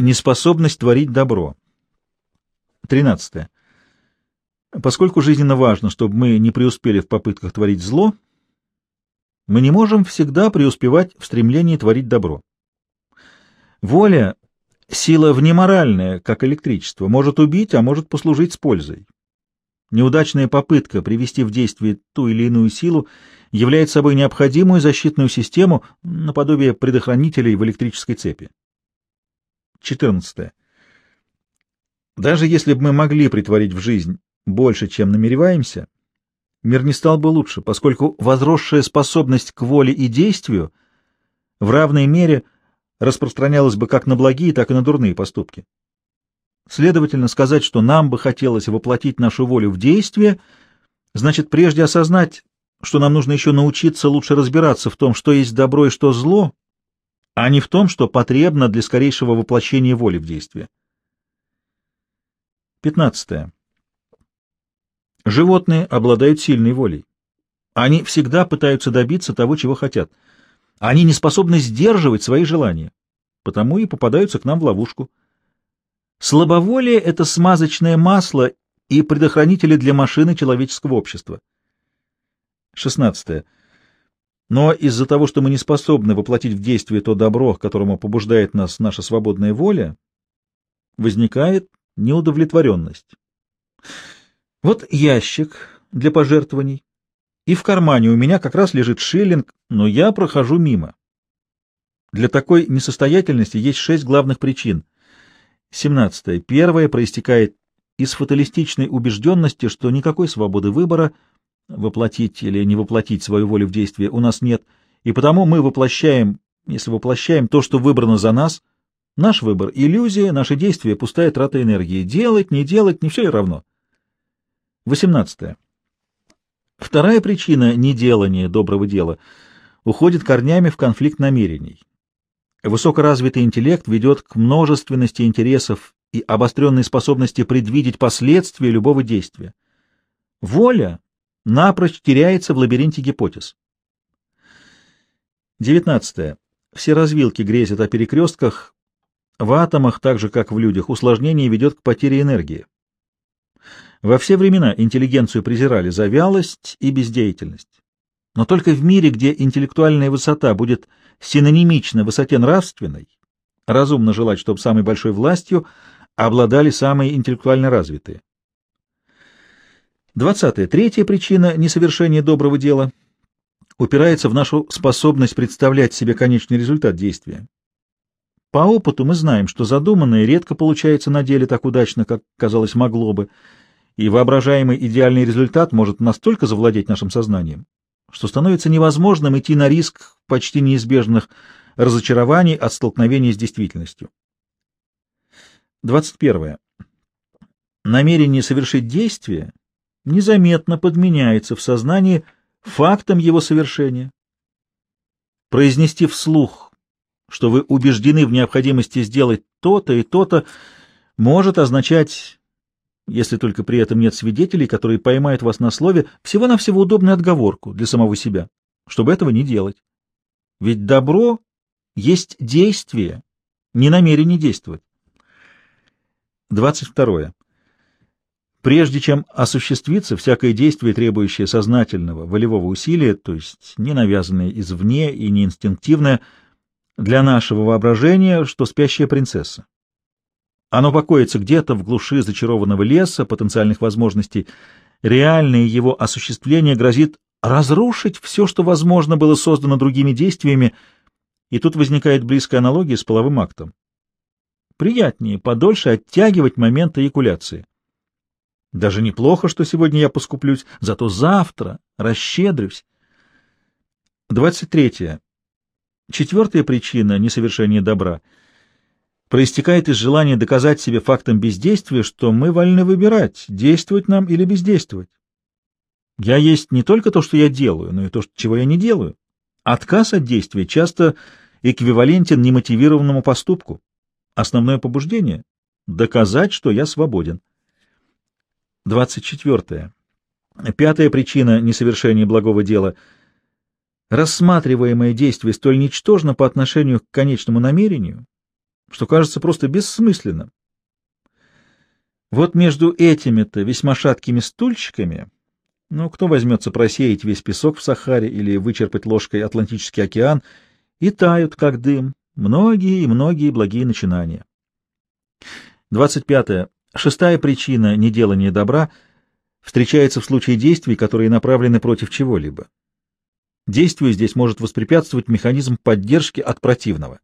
Неспособность творить добро. 13. Поскольку жизненно важно, чтобы мы не преуспели в попытках творить зло, мы не можем всегда преуспевать в стремлении творить добро. Воля — сила внеморальная, как электричество, может убить, а может послужить с пользой. Неудачная попытка привести в действие ту или иную силу является собой необходимую защитную систему наподобие предохранителей в электрической цепи. 14. Даже если бы мы могли притворить в жизнь больше, чем намереваемся, мир не стал бы лучше, поскольку возросшая способность к воле и действию в равной мере распространялась бы как на благие, так и на дурные поступки. Следовательно, сказать, что нам бы хотелось воплотить нашу волю в действие, значит прежде осознать, что нам нужно еще научиться лучше разбираться в том, что есть добро и что зло, а не в том, что потребно для скорейшего воплощения воли в действие. 15. Животные обладают сильной волей. Они всегда пытаются добиться того, чего хотят. Они не способны сдерживать свои желания, потому и попадаются к нам в ловушку. Слабоволие — это смазочное масло и предохранители для машины человеческого общества. 16. Но из-за того, что мы не способны воплотить в действие то добро, к которому побуждает нас наша свободная воля, возникает неудовлетворенность. Вот ящик для пожертвований, и в кармане у меня как раз лежит шиллинг, но я прохожу мимо. Для такой несостоятельности есть шесть главных причин. 17. Первая проистекает из фаталистичной убежденности, что никакой свободы выбора, воплотить или не воплотить свою волю в действие, у нас нет, и потому мы воплощаем, если воплощаем то, что выбрано за нас, наш выбор — иллюзия, наши действия — пустая трата энергии. Делать, не делать — не все и равно. 18. Вторая причина неделания доброго дела уходит корнями в конфликт намерений. Высокоразвитый интеллект ведет к множественности интересов и обостренной способности предвидеть последствия любого действия. Воля напрочь теряется в лабиринте гипотез. 19. Все развилки грезят о перекрестках. В атомах, так же как в людях, усложнение ведет к потере энергии. Во все времена интеллигенцию презирали за вялость и бездеятельность. Но только в мире, где интеллектуальная высота будет синонимична высоте нравственной, разумно желать, чтобы самой большой властью обладали самые интеллектуально развитые. Двадцатая. Третья причина несовершения доброго дела упирается в нашу способность представлять себе конечный результат действия. По опыту мы знаем, что задуманное редко получается на деле так удачно, как казалось могло бы, и воображаемый идеальный результат может настолько завладеть нашим сознанием, что становится невозможным идти на риск почти неизбежных разочарований от столкновения с действительностью. 21. Намерение совершить действие незаметно подменяется в сознании фактом его совершения. Произнести вслух, что вы убеждены в необходимости сделать то-то и то-то, может означать если только при этом нет свидетелей, которые поймают вас на слове, всего-навсего удобную отговорку для самого себя, чтобы этого не делать. Ведь добро есть действие, не намерение действовать. 22. Прежде чем осуществиться всякое действие, требующее сознательного, волевого усилия, то есть не навязанное извне и не инстинктивное, для нашего воображения, что спящая принцесса. Оно покоится где-то в глуши зачарованного леса, потенциальных возможностей. Реальное его осуществление грозит разрушить все, что, возможно, было создано другими действиями, и тут возникает близкая аналогия с половым актом. Приятнее подольше оттягивать момент эякуляции. Даже неплохо, что сегодня я поскуплюсь, зато завтра расщедрюсь. 23. Четвертая причина несовершения добра — проистекает из желания доказать себе фактом бездействия, что мы вольны выбирать, действовать нам или бездействовать. Я есть не только то, что я делаю, но и то, чего я не делаю. Отказ от действия часто эквивалентен немотивированному поступку. Основное побуждение — доказать, что я свободен. 24. Пятая причина несовершения благого дела — рассматриваемое действие столь ничтожно по отношению к конечному намерению, что кажется просто бессмысленным. Вот между этими-то весьма шаткими стульчиками, ну, кто возьмется просеять весь песок в Сахаре или вычерпать ложкой Атлантический океан, и тают, как дым, многие и многие благие начинания. 25. Шестая причина неделания добра встречается в случае действий, которые направлены против чего-либо. Действию здесь может воспрепятствовать механизм поддержки от противного.